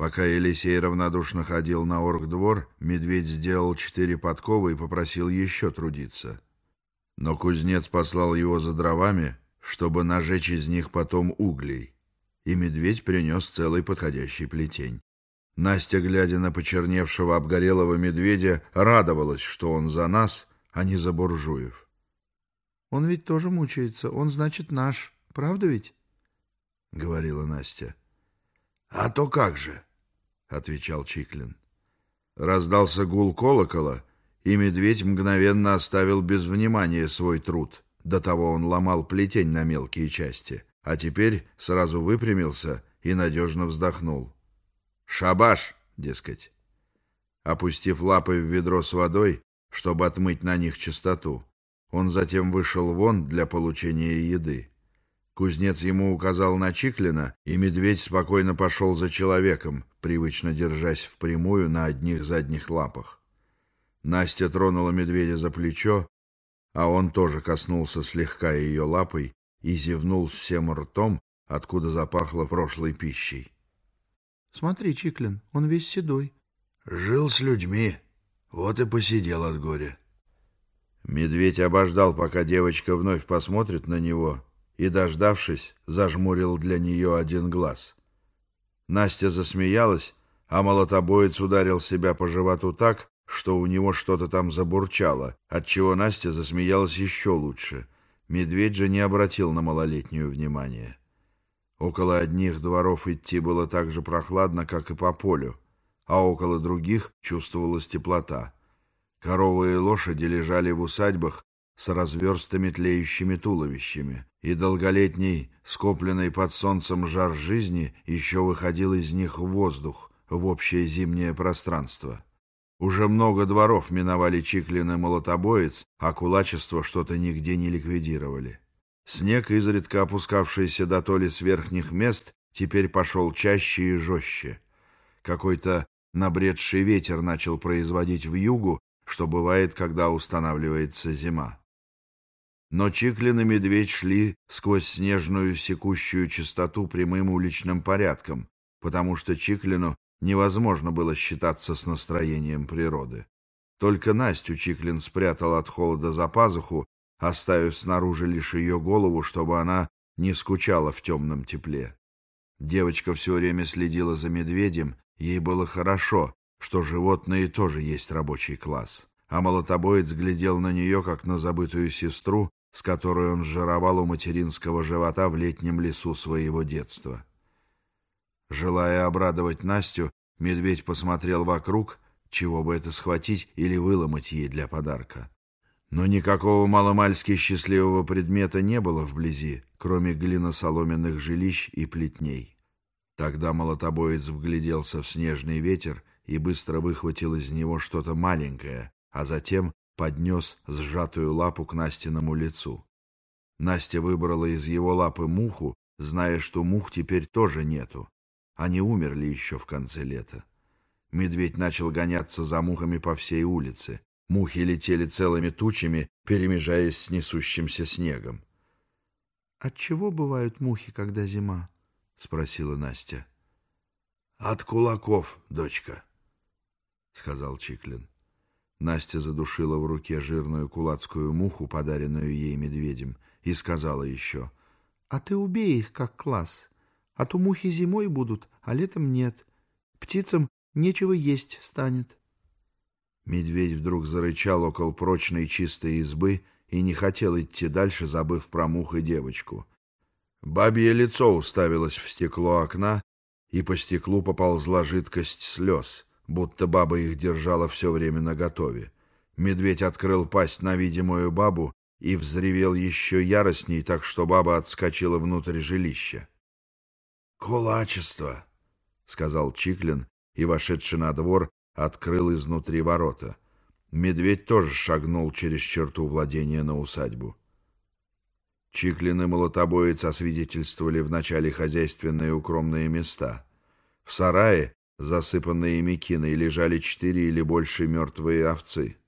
Пока Елисей равнодушно ходил на оргдвор, медведь сделал четыре подковы и попросил еще трудиться. Но кузнец послал его за дровами, чтобы нажечь из них потом углей, и медведь принес целый подходящий плетень. Настя, глядя на почерневшего обгорелого медведя, радовалась, что он за нас, а не за буржуев. — Он ведь тоже мучается, он, значит, наш, правда ведь? — говорила Настя. — А то как же! — отвечал Чиклин. Раздался гул колокола, и медведь мгновенно оставил без внимания свой труд. До того он ломал плетень на мелкие части, а теперь сразу выпрямился и надежно вздохнул. «Шабаш!» — дескать. Опустив лапы в ведро с водой, чтобы отмыть на них чистоту, он затем вышел вон для получения еды. Кузнец ему указал на Чиклина, и медведь спокойно пошел за человеком, привычно держась впрямую на одних задних лапах. Настя тронула медведя за плечо, а он тоже коснулся слегка ее лапой и зевнул всем ртом, откуда запахло прошлой пищей. — Смотри, Чиклин, он весь седой. — Жил с людьми, вот и посидел от горя. Медведь обождал, пока девочка вновь посмотрит на него, и, дождавшись, зажмурил для нее один глаз. Настя засмеялась, а молотобоец ударил себя по животу так, что у него что-то там забурчало, отчего Настя засмеялась еще лучше. Медведь же не обратил на малолетнюю внимания. Около одних дворов идти было так же прохладно, как и по полю, а около других чувствовалась теплота. Коровы и лошади лежали в усадьбах с разверстыми тлеющими туловищами, и долголетний, скопленный под солнцем жар жизни еще выходил из них в воздух, в общее зимнее пространство. Уже много дворов миновали Чиклин и Молотобоец, а кулачество что-то нигде не ликвидировали. Снег, изредка опускавшийся до толи с верхних мест, теперь пошел чаще и жестче. Какой-то набредший ветер начал производить в югу, что бывает, когда устанавливается зима. Но Чиклин и Медведь шли сквозь снежную секущую чистоту прямым уличным порядком, потому что Чиклину невозможно было считаться с настроением природы. Только Настю Чиклин спрятал от холода за пазуху, оставив снаружи лишь ее голову, чтобы она не скучала в темном тепле. Девочка все время следила за медведем, ей было хорошо, что животные тоже есть рабочий класс. А молотобоец глядел на нее, как на забытую сестру, с которой он жировал у материнского живота в летнем лесу своего детства. Желая обрадовать Настю, медведь посмотрел вокруг, чего бы это схватить или выломать ей для подарка. Но никакого маломальски счастливого предмета не было вблизи, кроме глиносоломенных жилищ и плетней. Тогда молотобоец вгляделся в снежный ветер и быстро выхватил из него что-то маленькое, а затем поднес сжатую лапу к Настиному лицу. Настя выбрала из его лапы муху, зная, что мух теперь тоже нету, они умерли еще в конце лета. Медведь начал гоняться за мухами по всей улице. Мухи летели целыми тучами, перемежаясь с несущимся снегом. — От чего бывают мухи, когда зима? — спросила Настя. — От кулаков, дочка, — сказал Чиклин. Настя задушила в руке жирную кулацкую муху, подаренную ей медведем, и сказала еще. — А ты убей их, как класс. А то мухи зимой будут, а летом нет. Птицам нечего есть станет. Медведь вдруг зарычал около прочной чистой избы и не хотел идти дальше, забыв про мух и девочку. Бабье лицо уставилось в стекло окна, и по стеклу поползла жидкость слез, будто баба их держала все время наготове. Медведь открыл пасть на видимую бабу и взревел еще яростней, так что баба отскочила внутрь жилища. «Кулачество», — сказал Чиклин, и, вошедший на двор, открыл изнутри ворота. Медведь тоже шагнул через черту владения на усадьбу. Чиклин и молотобоец освидетельствовали вначале хозяйственные укромные места. В сарае, засыпанные мекиной, лежали четыре или больше мертвые овцы.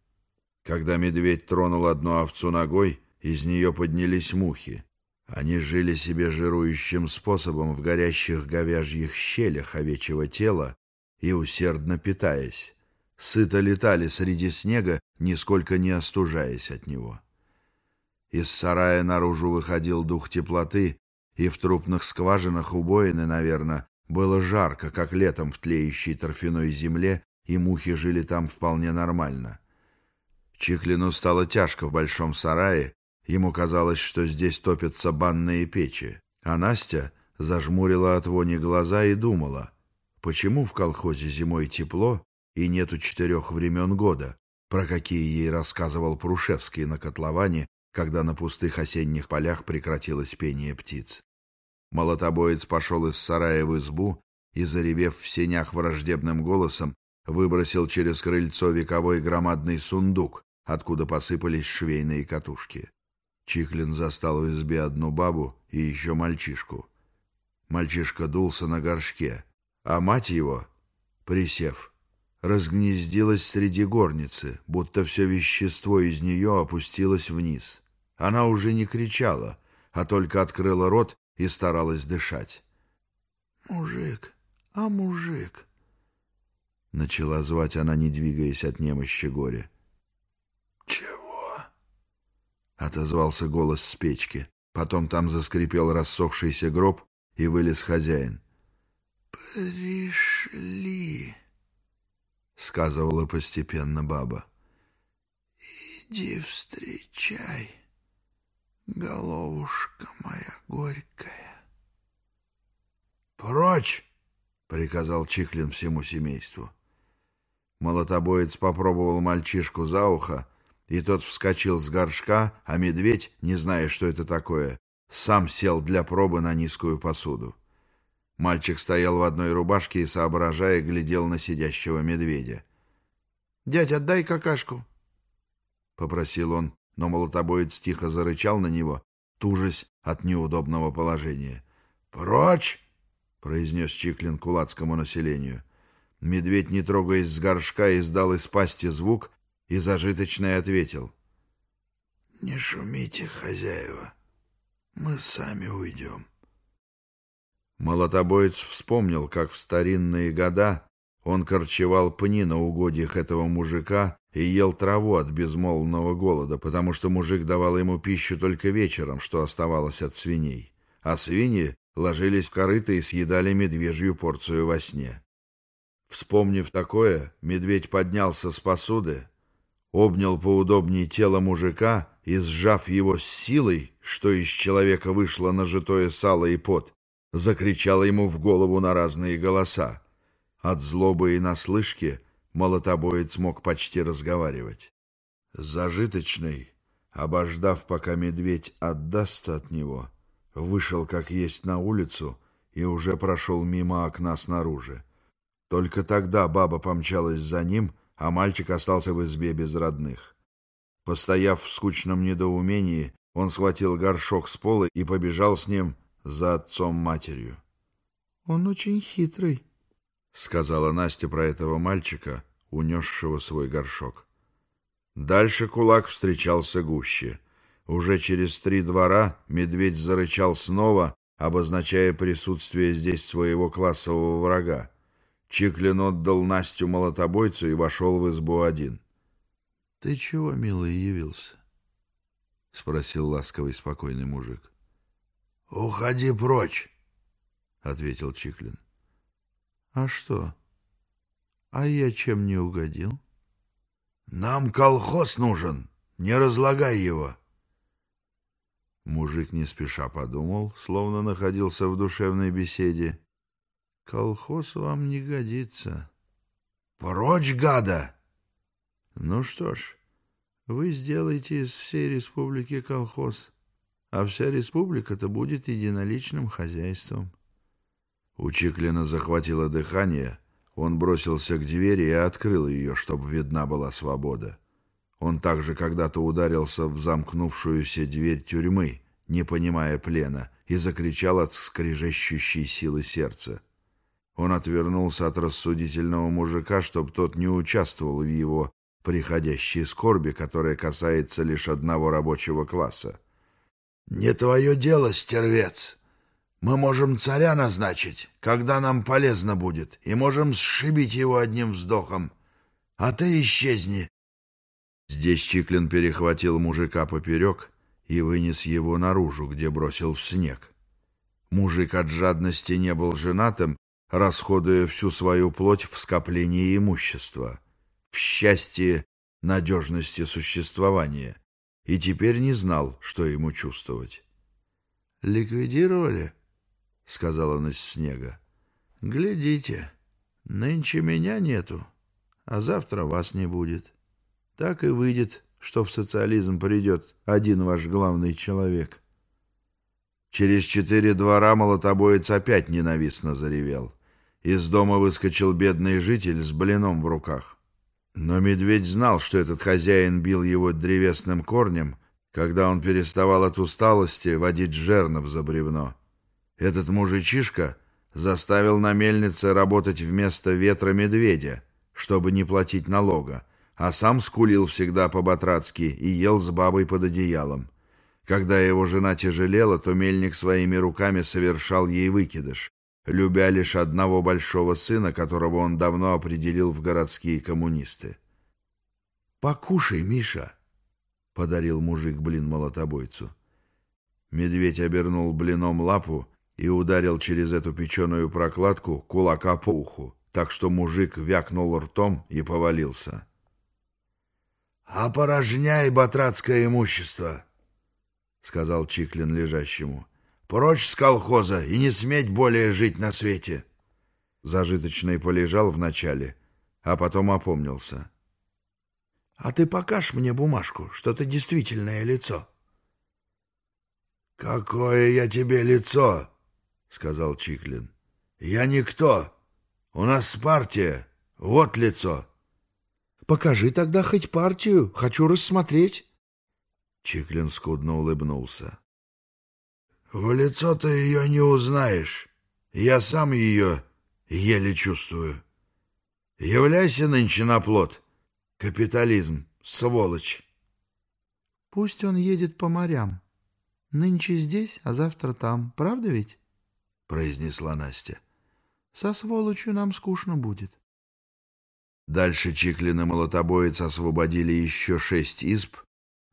Когда медведь тронул одну овцу ногой, из нее поднялись мухи. Они жили себе жирующим способом в горящих говяжьих щелях овечьего тела, и усердно питаясь. Сыто летали среди снега, нисколько не остужаясь от него. Из сарая наружу выходил дух теплоты, и в трупных скважинах убоины, наверное, было жарко, как летом в тлеющей торфяной земле, и мухи жили там вполне нормально. Чиклину стало тяжко в большом сарае, ему казалось, что здесь топятся банные печи, а Настя зажмурила от вони глаза и думала, почему в колхозе зимой тепло и нету четырех времен года, про какие ей рассказывал Прушевский на котловане, когда на пустых осенних полях прекратилось пение птиц. Молотобоец пошел из сарая в избу и, заревев в сенях враждебным голосом, выбросил через крыльцо вековой громадный сундук, откуда посыпались швейные катушки. Чихлин застал в избе одну бабу и еще мальчишку. Мальчишка дулся на горшке, а мать его, присев, разгнездилась среди горницы, будто все вещество из нее опустилось вниз. Она уже не кричала, а только открыла рот и старалась дышать. «Мужик, а мужик!» Начала звать она, не двигаясь от немощи горя. «Чего?» Отозвался голос с печки. Потом там заскрипел рассохшийся гроб, и вылез хозяин. «Пришли», — сказывала постепенно баба. «Иди встречай» головушка моя горькая. «Прочь!» — приказал Чиклин всему семейству. Молотобоец попробовал мальчишку за ухо, и тот вскочил с горшка, а медведь, не зная, что это такое, сам сел для пробы на низкую посуду. Мальчик стоял в одной рубашке и, соображая, глядел на сидящего медведя. — Дядь, отдай какашку, — попросил он но молотобоец тихо зарычал на него, тужась от неудобного положения. «Прочь!» — произнес Чиклин кулацкому населению. Медведь, не трогаясь с горшка, издал из пасти звук и зажиточно ответил. «Не шумите, хозяева, мы сами уйдем». Молотобоец вспомнил, как в старинные года он корчевал пни на угодьях этого мужика и ел траву от безмолвного голода, потому что мужик давал ему пищу только вечером, что оставалось от свиней, а свиньи ложились в корыто и съедали медвежью порцию во сне. Вспомнив такое, медведь поднялся с посуды, обнял поудобнее тело мужика и, сжав его с силой, что из человека вышло нажитое сало и пот, закричал ему в голову на разные голоса. От злобы и наслышки молотобоец мог почти разговаривать. Зажиточный, обождав, пока медведь отдастся от него, вышел как есть на улицу и уже прошел мимо окна снаружи. Только тогда баба помчалась за ним, а мальчик остался в избе без родных. Постояв в скучном недоумении, он схватил горшок с пола и побежал с ним за отцом-матерью. — Он очень хитрый, — сказала Настя про этого мальчика, унесшего свой горшок. Дальше кулак встречался гуще. Уже через три двора медведь зарычал снова, обозначая присутствие здесь своего классового врага. Чиклин отдал Настю молотобойцу и вошел в избу один. — Ты чего, милый, явился? — спросил ласковый спокойный мужик. — Уходи прочь, — ответил Чиклин. А что? А я чем не угодил? Нам колхоз нужен, не разлагай его. Мужик не спеша подумал, словно находился в душевной беседе. Колхоз вам не годится. Прочь, гада! Ну что ж, вы сделаете из всей республики колхоз, а вся республика-то будет единоличным хозяйством. У Чиклина захватило дыхание, он бросился к двери и открыл ее, чтобы видна была свобода. Он также когда-то ударился в замкнувшуюся дверь тюрьмы, не понимая плена, и закричал от скрежещущей силы сердца. Он отвернулся от рассудительного мужика, чтобы тот не участвовал в его приходящей скорби, которая касается лишь одного рабочего класса. — Не твое дело, стервец! Мы можем царя назначить, когда нам полезно будет, и можем сшибить его одним вздохом. А ты исчезни. Здесь Чиклин перехватил мужика поперек и вынес его наружу, где бросил в снег. Мужик от жадности не был женатым, расходуя всю свою плоть в скоплении имущества, в счастье надежности существования, и теперь не знал, что ему чувствовать. «Ликвидировали?» — сказал он из снега. «Глядите, нынче меня нету, а завтра вас не будет. Так и выйдет, что в социализм придет один ваш главный человек». Через четыре двора молотобоец опять ненавистно заревел. Из дома выскочил бедный житель с блином в руках. Но медведь знал, что этот хозяин бил его древесным корнем, когда он переставал от усталости водить жернов за бревно. Этот мужичишка заставил на мельнице работать вместо ветра медведя, чтобы не платить налога, а сам скулил всегда по-батрацки и ел с бабой под одеялом. Когда его жена тяжелела, то мельник своими руками совершал ей выкидыш, любя лишь одного большого сына, которого он давно определил в городские коммунисты. «Покушай, Миша!» — подарил мужик блин молотобойцу. Медведь обернул блином лапу и ударил через эту печеную прокладку кулака по уху, так что мужик вякнул ртом и повалился. «Опорожняй батрацкое имущество!» — сказал Чиклин лежащему. «Прочь с колхоза и не сметь более жить на свете!» Зажиточный полежал вначале, а потом опомнился. «А ты покажешь мне бумажку, что ты действительное лицо?» «Какое я тебе лицо!» — сказал Чиклин. «Я никто. У нас партия. Вот лицо». «Покажи тогда хоть партию. Хочу рассмотреть». Чиклин скудно улыбнулся. «В лицо ты ее не узнаешь. Я сам ее еле чувствую. Являйся нынче на плод. Капитализм, сволочь». «Пусть он едет по морям. Нынче здесь, а завтра там. Правда ведь?» Произнесла Настя. Со сволочью нам скучно будет. Дальше Чиклин и Молотобоец освободили еще шесть изб,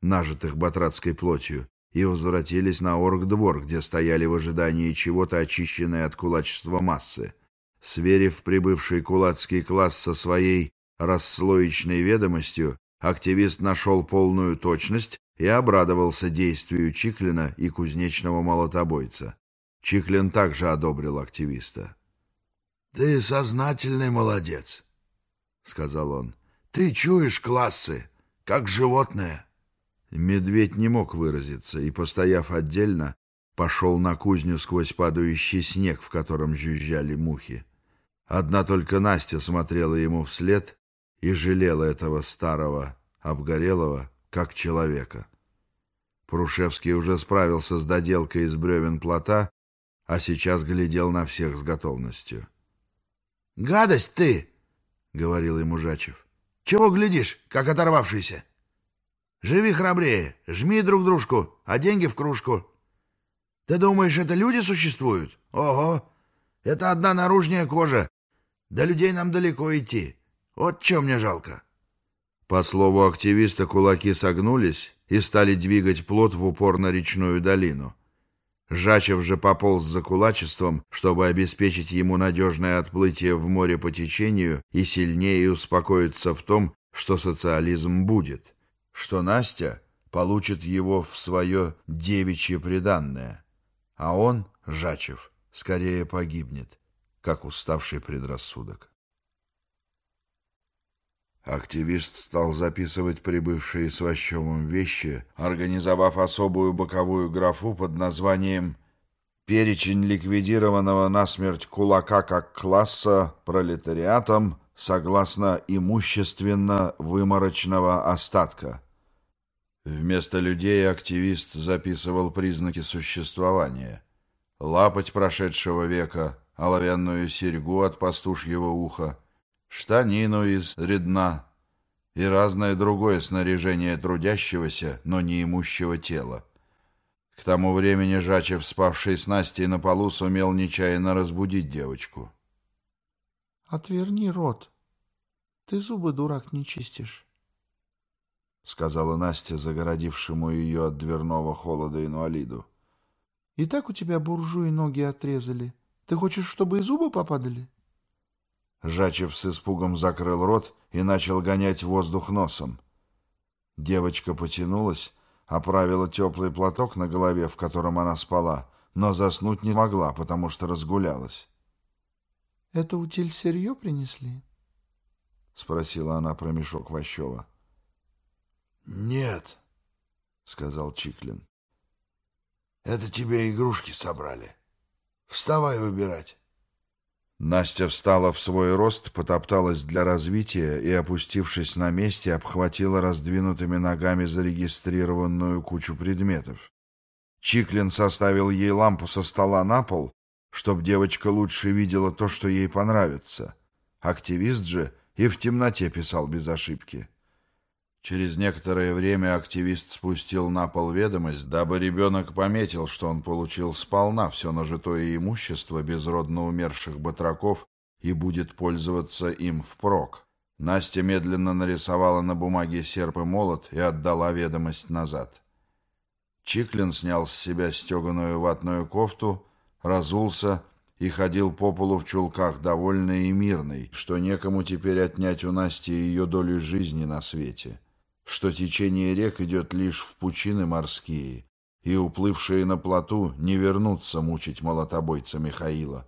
нажитых батратской плотью, и возвратились на оргдвор, где стояли в ожидании чего-то очищенные от кулачества массы. Сверив прибывший кулацкий класс со своей расслоечной ведомостью, активист нашел полную точность и обрадовался действию Чиклина и кузнечного молотобойца. Чиклин также одобрил активиста. «Ты сознательный молодец», — сказал он. «Ты чуешь классы, как животное». Медведь не мог выразиться и, постояв отдельно, пошел на кузню сквозь падающий снег, в котором жужжали мухи. Одна только Настя смотрела ему вслед и жалела этого старого, обгорелого, как человека. Прушевский уже справился с доделкой из бревен плота а сейчас глядел на всех с готовностью. «Гадость ты!» — говорил ему Жачев. «Чего глядишь, как оторвавшийся? Живи храбрее, жми друг дружку, а деньги в кружку. Ты думаешь, это люди существуют? Ого! Это одна наружная кожа. До людей нам далеко идти. Вот чем мне жалко». По слову активиста, кулаки согнулись и стали двигать плот в упор на речную долину. Жачев же пополз за кулачеством, чтобы обеспечить ему надежное отплытие в море по течению и сильнее успокоиться в том, что социализм будет, что Настя получит его в свое девичье приданное, а он, Жачев, скорее погибнет, как уставший предрассудок. Активист стал записывать прибывшие с Ващевым вещи, организовав особую боковую графу под названием «Перечень ликвидированного насмерть кулака как класса пролетариатом согласно имущественно-выморочного остатка». Вместо людей активист записывал признаки существования. Лапоть прошедшего века, оловянную серьгу от пастушьего уха — штанину из редна и разное другое снаряжение трудящегося, но не имущего тела. К тому времени Жачев, спавший с Настей на полу, сумел нечаянно разбудить девочку. «Отверни рот. Ты зубы, дурак, не чистишь», — сказала Настя, загородившему ее от дверного холода инвалиду. «И так у тебя буржуи ноги отрезали. Ты хочешь, чтобы и зубы попадали?» Жачев с испугом закрыл рот и начал гонять воздух носом. Девочка потянулась, оправила теплый платок на голове, в котором она спала, но заснуть не могла, потому что разгулялась. — Это утиль сырье принесли? — спросила она про мешок Ващева. — Нет, — сказал Чиклин. — Это тебе игрушки собрали. Вставай выбирать. Настя встала в свой рост, потопталась для развития и, опустившись на месте, обхватила раздвинутыми ногами зарегистрированную кучу предметов. Чиклин составил ей лампу со стола на пол, чтобы девочка лучше видела то, что ей понравится. Активист же и в темноте писал без ошибки. Через некоторое время активист спустил на пол ведомость, дабы ребенок пометил, что он получил сполна все нажитое имущество безродно умерших батраков и будет пользоваться им впрок. Настя медленно нарисовала на бумаге серп и молот и отдала ведомость назад. Чиклин снял с себя стеганую ватную кофту, разулся и ходил по полу в чулках, довольный и мирный, что некому теперь отнять у Насти ее долю жизни на свете что течение рек идет лишь в пучины морские, и уплывшие на плоту не вернутся мучить молотобойца Михаила.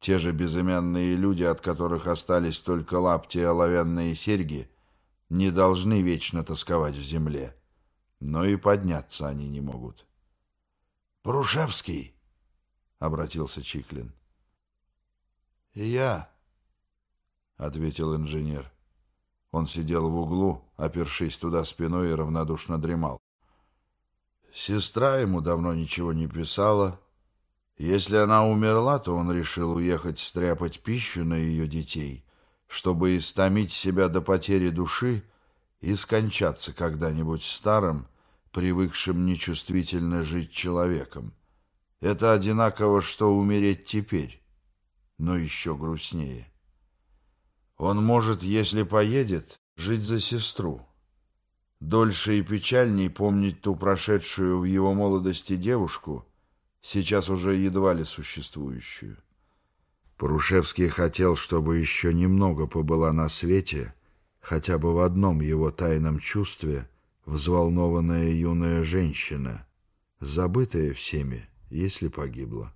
Те же безымянные люди, от которых остались только лапти и оловянные серьги, не должны вечно тосковать в земле, но и подняться они не могут. «Прушевский!» — обратился Чиклин. «Я», — ответил инженер. Он сидел в углу, опершись туда спиной и равнодушно дремал. Сестра ему давно ничего не писала. Если она умерла, то он решил уехать стряпать пищу на ее детей, чтобы истомить себя до потери души и скончаться когда-нибудь старым, привыкшим нечувствительно жить человеком. Это одинаково, что умереть теперь, но еще грустнее. Он может, если поедет, жить за сестру. Дольше и печальней помнить ту прошедшую в его молодости девушку, сейчас уже едва ли существующую. Порушевский хотел, чтобы еще немного побыла на свете, хотя бы в одном его тайном чувстве взволнованная юная женщина, забытая всеми, если погибла,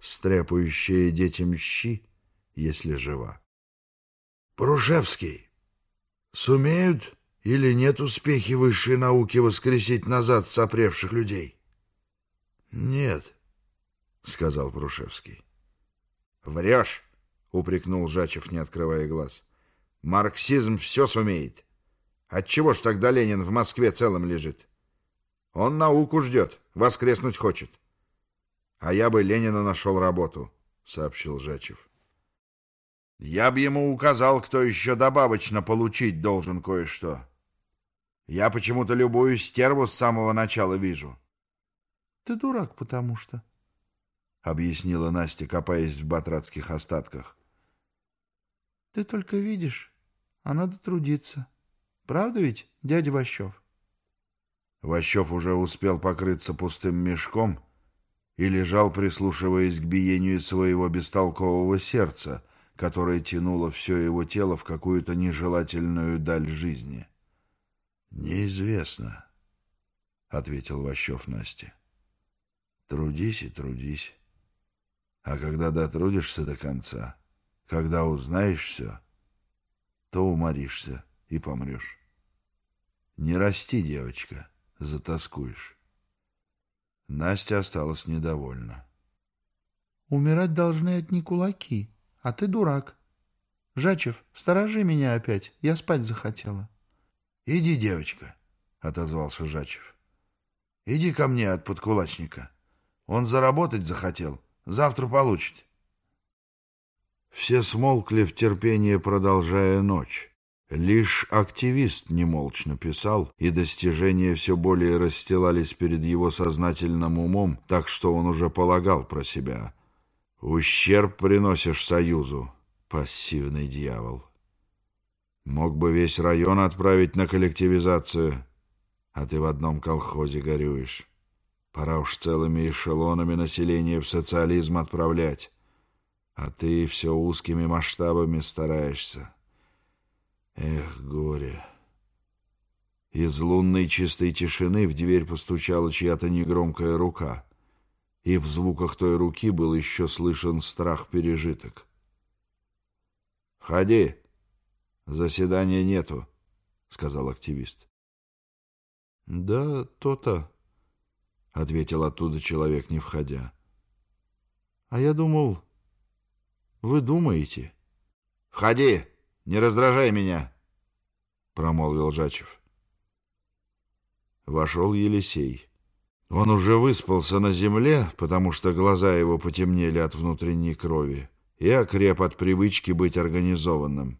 стряпающая детям щи, если жива. Порушевский, сумеют или нет успехи высшей науки воскресить назад сопревших людей? Нет, сказал Порушевский. Врешь, упрекнул Жачев, не открывая глаз. Марксизм все сумеет. Отчего ж тогда Ленин в Москве целым лежит? Он науку ждет, воскреснуть хочет. А я бы Ленина нашел работу, сообщил Жачев. Я бы ему указал, кто еще добавочно получить должен кое-что. Я почему-то любую стерву с самого начала вижу. — Ты дурак, потому что... — объяснила Настя, копаясь в батратских остатках. — Ты только видишь, а надо трудиться. Правда ведь, дядя Ващев? Ващев уже успел покрыться пустым мешком и лежал, прислушиваясь к биению своего бестолкового сердца — которое тянуло все его тело в какую-то нежелательную даль жизни. «Неизвестно», — ответил Ващев Насте. «Трудись и трудись. А когда дотрудишься до конца, когда узнаешь все, то уморишься и помрешь. Не расти, девочка, затаскуешь». Настя осталась недовольна. «Умирать должны одни кулаки», а ты дурак. Жачев, сторожи меня опять, я спать захотела. — Иди, девочка, — отозвался Жачев. — Иди ко мне от подкулачника. Он заработать захотел, завтра получит. Все смолкли в терпении, продолжая ночь. Лишь активист немолчно писал, и достижения все более расстилались перед его сознательным умом, так что он уже полагал про себя. «Ущерб приносишь Союзу, пассивный дьявол. Мог бы весь район отправить на коллективизацию, а ты в одном колхозе горюешь. Пора уж целыми эшелонами населения в социализм отправлять, а ты все узкими масштабами стараешься». Эх, горе! Из лунной чистой тишины в дверь постучала чья-то негромкая рука, и в звуках той руки был еще слышен страх-пережиток. «Входи! Заседания нету», — сказал активист. «Да, то-то», — ответил оттуда человек, не входя. «А я думал, вы думаете?» «Входи!» Не раздражай меня, — промолвил Жачев. Вошел Елисей. Он уже выспался на земле, потому что глаза его потемнели от внутренней крови, и окреп от привычки быть организованным.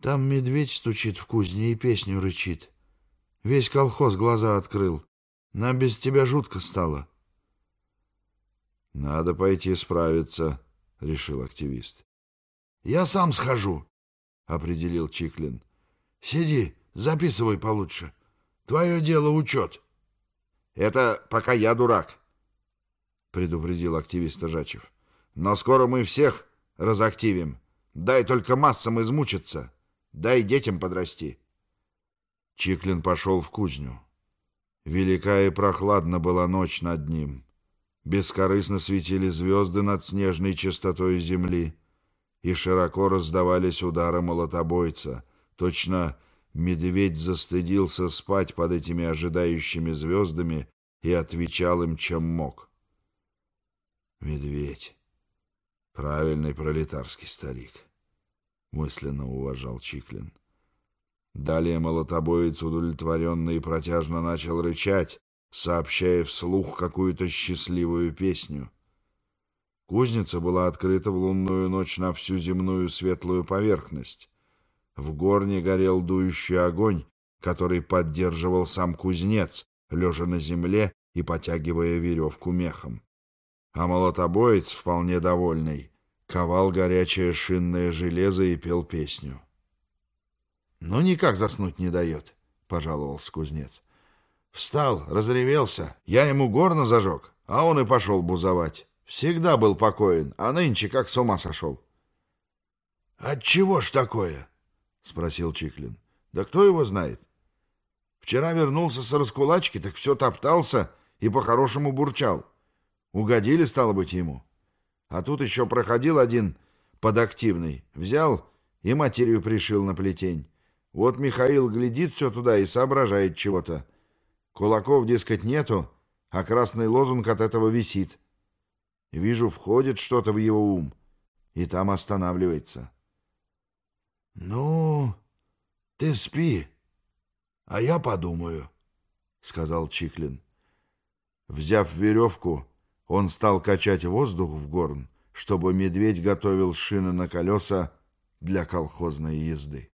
Там медведь стучит в кузне и песню рычит. Весь колхоз глаза открыл. Нам без тебя жутко стало. — Надо пойти справиться, — решил активист. — Я сам схожу, определил Чиклин. Сиди, записывай получше. Твое дело учет. Это пока я дурак, предупредил активист Жачев. Но скоро мы всех разактивим. Дай только массам измучиться. Дай детям подрасти. Чиклин пошел в кузню. Велика и прохладна была ночь над ним. Бескорыстно светили звезды над снежной чистотой земли и широко раздавались удары молотобойца. Точно медведь застыдился спать под этими ожидающими звездами и отвечал им, чем мог. Медведь. Правильный пролетарский старик. Мысленно уважал Чиклин. Далее молотобоец удовлетворенно и протяжно начал рычать, сообщая вслух какую-то счастливую песню — Кузница была открыта в лунную ночь на всю земную светлую поверхность. В горне горел дующий огонь, который поддерживал сам кузнец, лежа на земле и потягивая веревку мехом. А молотобоец, вполне довольный, ковал горячее шинное железо и пел песню. — Ну, никак заснуть не дает, — пожаловался кузнец. Встал, разревелся, я ему горно зажег, а он и пошел бузовать. Всегда был покоен, а нынче как с ума сошел. — Отчего ж такое? — спросил Чиклин. — Да кто его знает? Вчера вернулся с раскулачки, так все топтался и по-хорошему бурчал. Угодили, стало быть, ему. А тут еще проходил один подактивный. Взял и материю пришил на плетень. Вот Михаил глядит все туда и соображает чего-то. Кулаков, дескать, нету, а красный лозунг от этого висит. Вижу, входит что-то в его ум, и там останавливается. — Ну, ты спи, а я подумаю, — сказал Чиклин. Взяв веревку, он стал качать воздух в горн, чтобы медведь готовил шины на колеса для колхозной езды.